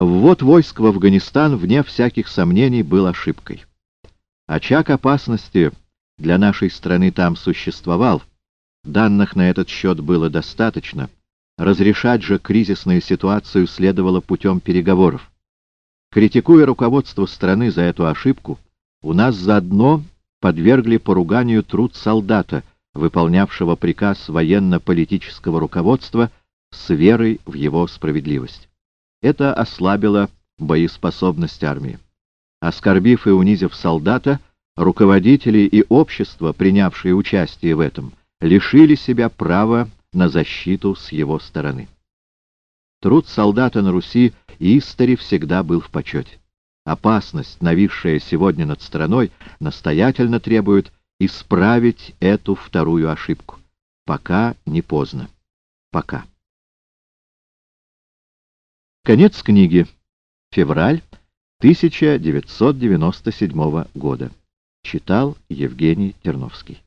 Ввод войск в Афганистан, вне всяких сомнений, был ошибкой. Очаг опасности для нашей страны там существовал, данных на этот счет было достаточно, разрешать же кризисную ситуацию следовало путем переговоров. Критикуя руководство страны за эту ошибку, у нас заодно подвергли поруганию труд солдата, выполнявшего приказ военно-политического руководства с верой в его справедливость. Это ослабило боеспособность армии. Оскорбив и унизив солдата, руководители и общество, принявшие участие в этом, лишили себя права на защиту с его стороны. Труд солдата на Руси истори всегда был в почете. Опасность, нависшая сегодня над страной, настоятельно требует исправить эту вторую ошибку. Пока не поздно. Пока. Конец книги. Февраль 1997 года. Читал Евгений Терновский.